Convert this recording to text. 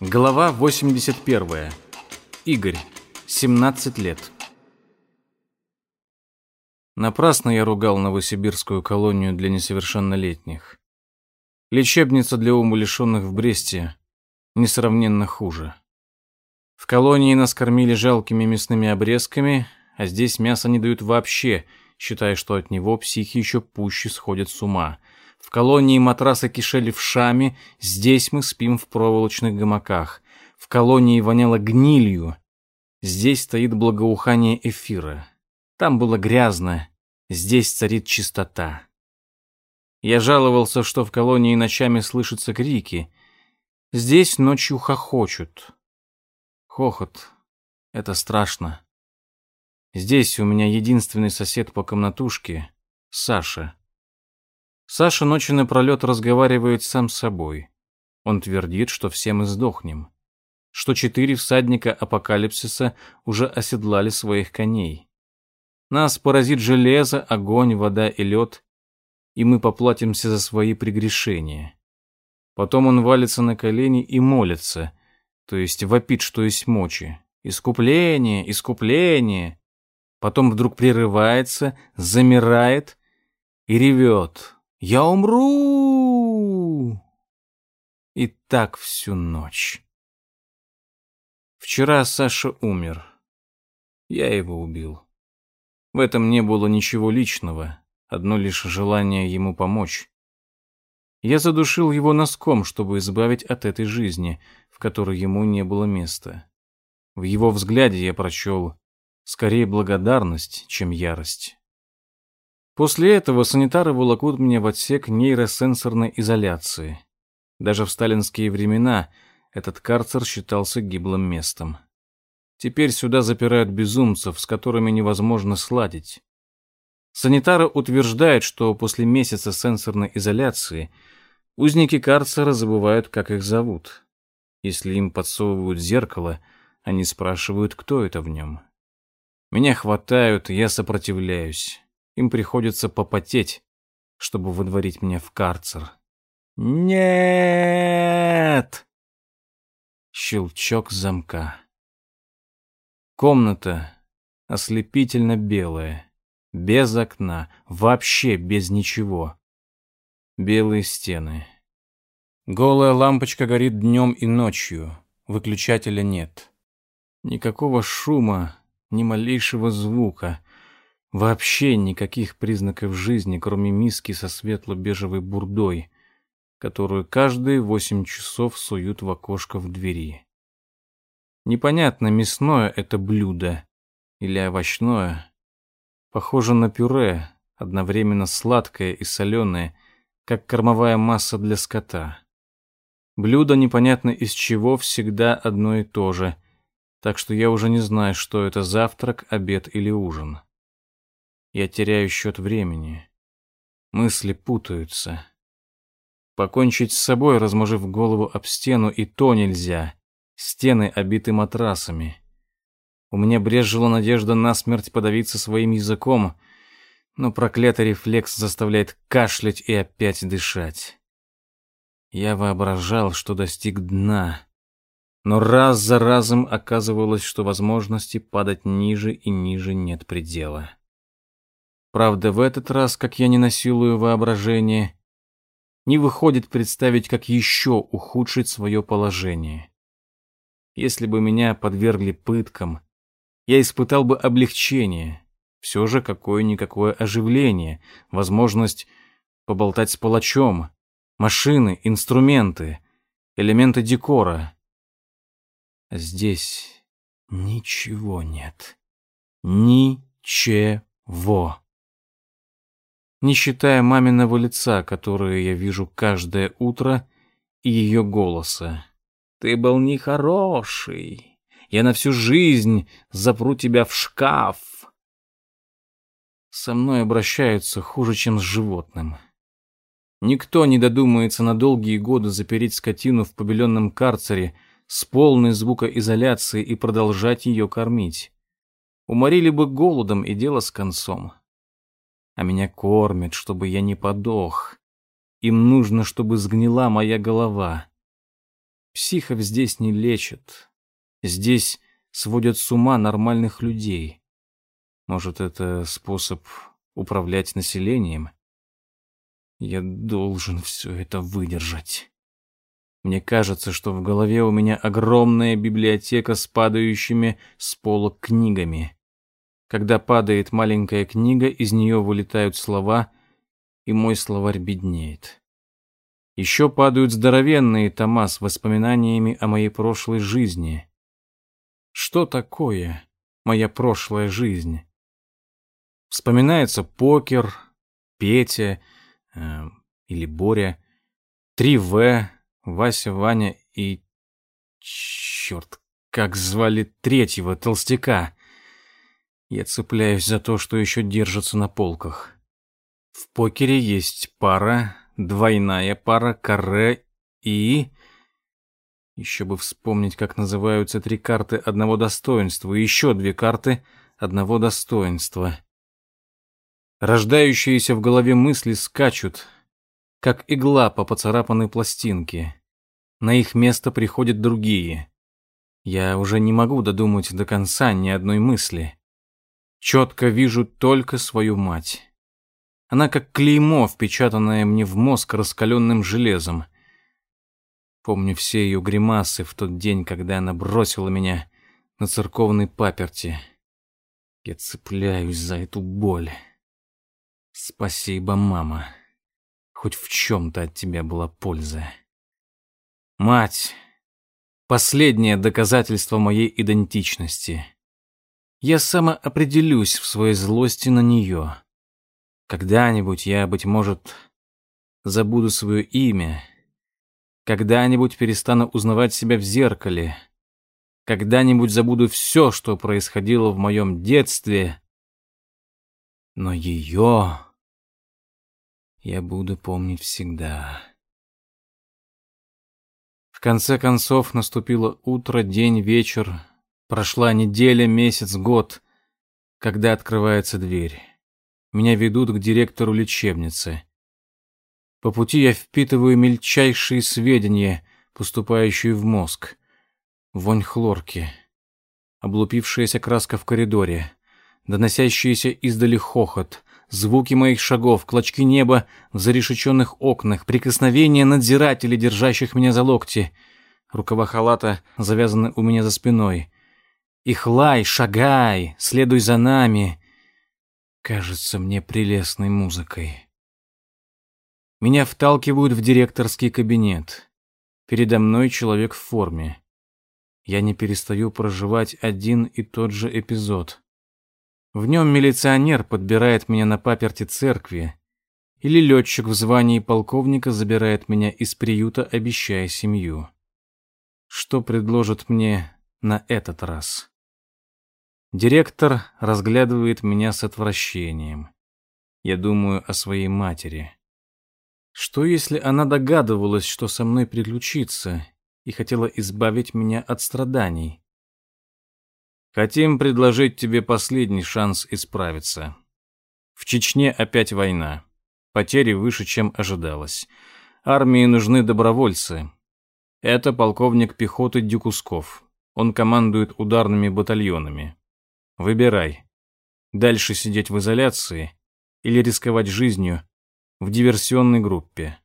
Глава 81. Игорь. 17 лет. Напрасно я ругал новосибирскую колонию для несовершеннолетних. Лечебница для умалишенных в Бресте несравненно хуже. В колонии нас кормили жалкими мясными обрезками, а здесь мясо не дают вообще, считая, что от него психи еще пуще сходят с ума — в колонии матрасы кишели вшами, здесь мы спим в проволочных гамаках. В колонии воняло гнилью, здесь стоит благоухание эфира. Там было грязно, здесь царит чистота. Я жаловался, что в колонии ночами слышатся крики. Здесь ночью хохочут. Хохот — это страшно. Здесь у меня единственный сосед по комнатушке — Саша. Саша ночью напролет разговаривает сам с собой. Он твердит, что все мы сдохнем. Что четыре всадника апокалипсиса уже оседлали своих коней. Нас поразит железо, огонь, вода и лед, и мы поплатимся за свои прегрешения. Потом он валится на колени и молится, то есть вопит, что есть мочи. Искупление, искупление. Потом вдруг прерывается, замирает и ревет. Я умру! И так всю ночь. Вчера Саша умер. Я его убил. В этом не было ничего личного, одно лишь желание ему помочь. Я задушил его носком, чтобы избавить от этой жизни, в которой ему не было места. В его взгляде я прочел скорее благодарность, чем ярость. После этого санитары волокут меня в отсек нейросенсорной изоляции. Даже в сталинские времена этот карцер считался гиблым местом. Теперь сюда запирают безумцев, с которыми невозможно сладить. Санитары утверждают, что после месяца сенсорной изоляции узники карцера забывают, как их зовут. Если им подсовывают зеркало, они спрашивают, кто это в нем. Меня хватают, я сопротивляюсь. Им приходится попотеть, чтобы выдворить меня в карцер. Нет! Щелчок замка. Комната ослепительно белая, без окна, вообще без ничего. Белые стены. Голая лампочка горит днем и ночью, выключателя нет. Никакого шума, ни малейшего звука. Вообще никаких признаков жизни, кроме миски со светло-бежевой бурдой, которую каждые восемь часов суют в окошко в двери. Непонятно, мясное это блюдо или овощное. Похоже на пюре, одновременно сладкое и соленое, как кормовая масса для скота. Блюдо непонятно из чего всегда одно и то же, так что я уже не знаю, что это завтрак, обед или ужин. Я теряю счет времени. Мысли путаются. Покончить с собой, размажив голову об стену, и то нельзя. Стены обиты матрасами. У меня брежила надежда насмерть подавиться своим языком, но проклятый рефлекс заставляет кашлять и опять дышать. Я воображал, что достиг дна, но раз за разом оказывалось, что возможности падать ниже и ниже нет предела. Правда, в этот раз, как я не насилую воображение, не выходит представить, как еще ухудшить свое положение. Если бы меня подвергли пыткам, я испытал бы облегчение, все же какое-никакое оживление, возможность поболтать с палачом, машины, инструменты, элементы декора. А здесь ничего нет. Ничего не считая маминого лица, которое я вижу каждое утро, и ее голоса. «Ты был нехороший. Я на всю жизнь запру тебя в шкаф». Со мной обращаются хуже, чем с животным. Никто не додумается на долгие годы запереть скотину в побеленном карцере с полной звукоизоляцией и продолжать ее кормить. Уморили бы голодом и дело с концом а меня кормят, чтобы я не подох. Им нужно, чтобы сгнила моя голова. Психов здесь не лечат. Здесь сводят с ума нормальных людей. Может, это способ управлять населением? Я должен все это выдержать. Мне кажется, что в голове у меня огромная библиотека с падающими с полок книгами. Когда падает маленькая книга, из нее вылетают слова, и мой словарь беднеет. Еще падают здоровенные тома с воспоминаниями о моей прошлой жизни. Что такое моя прошлая жизнь? Вспоминается покер, Петя э, или Боря, 3В, Вася, Ваня и... Черт, как звали третьего толстяка. Я цепляюсь за то, что еще держится на полках. В покере есть пара, двойная пара, каре и... Еще бы вспомнить, как называются три карты одного достоинства, и еще две карты одного достоинства. Рождающиеся в голове мысли скачут, как игла по поцарапанной пластинке. На их место приходят другие. Я уже не могу додумать до конца ни одной мысли. Четко вижу только свою мать. Она как клеймо, впечатанное мне в мозг раскаленным железом. Помню все ее гримасы в тот день, когда она бросила меня на церковной паперти. Я цепляюсь за эту боль. Спасибо, мама. Хоть в чем-то от тебя была польза. Мать — последнее доказательство моей идентичности. Я самоопределюсь в своей злости на нее. Когда-нибудь я, быть может, забуду свое имя. Когда-нибудь перестану узнавать себя в зеркале. Когда-нибудь забуду все, что происходило в моем детстве. Но ее я буду помнить всегда. В конце концов наступило утро, день, вечер. Прошла неделя, месяц, год, когда открывается дверь. Меня ведут к директору лечебницы. По пути я впитываю мельчайшие сведения, поступающие в мозг. Вонь хлорки, облупившаяся краска в коридоре, доносящийся издали хохот, звуки моих шагов, клочки неба в зарешеченных окнах, прикосновения надзирателей, держащих меня за локти, рукава халата завязаны у меня за спиной. Их лай, шагай, следуй за нами — кажется мне прелестной музыкой. Меня вталкивают в директорский кабинет. Передо мной человек в форме. Я не перестаю проживать один и тот же эпизод. В нем милиционер подбирает меня на паперти церкви, или летчик в звании полковника забирает меня из приюта, обещая семью. Что предложат мне на этот раз? Директор разглядывает меня с отвращением. Я думаю о своей матери. Что если она догадывалась, что со мной приключится, и хотела избавить меня от страданий? Хотим предложить тебе последний шанс исправиться. В Чечне опять война. Потери выше, чем ожидалось. Армии нужны добровольцы. Это полковник пехоты Дюкусков. Он командует ударными батальонами. Выбирай. Дальше сидеть в изоляции или рисковать жизнью в диверсионной группе.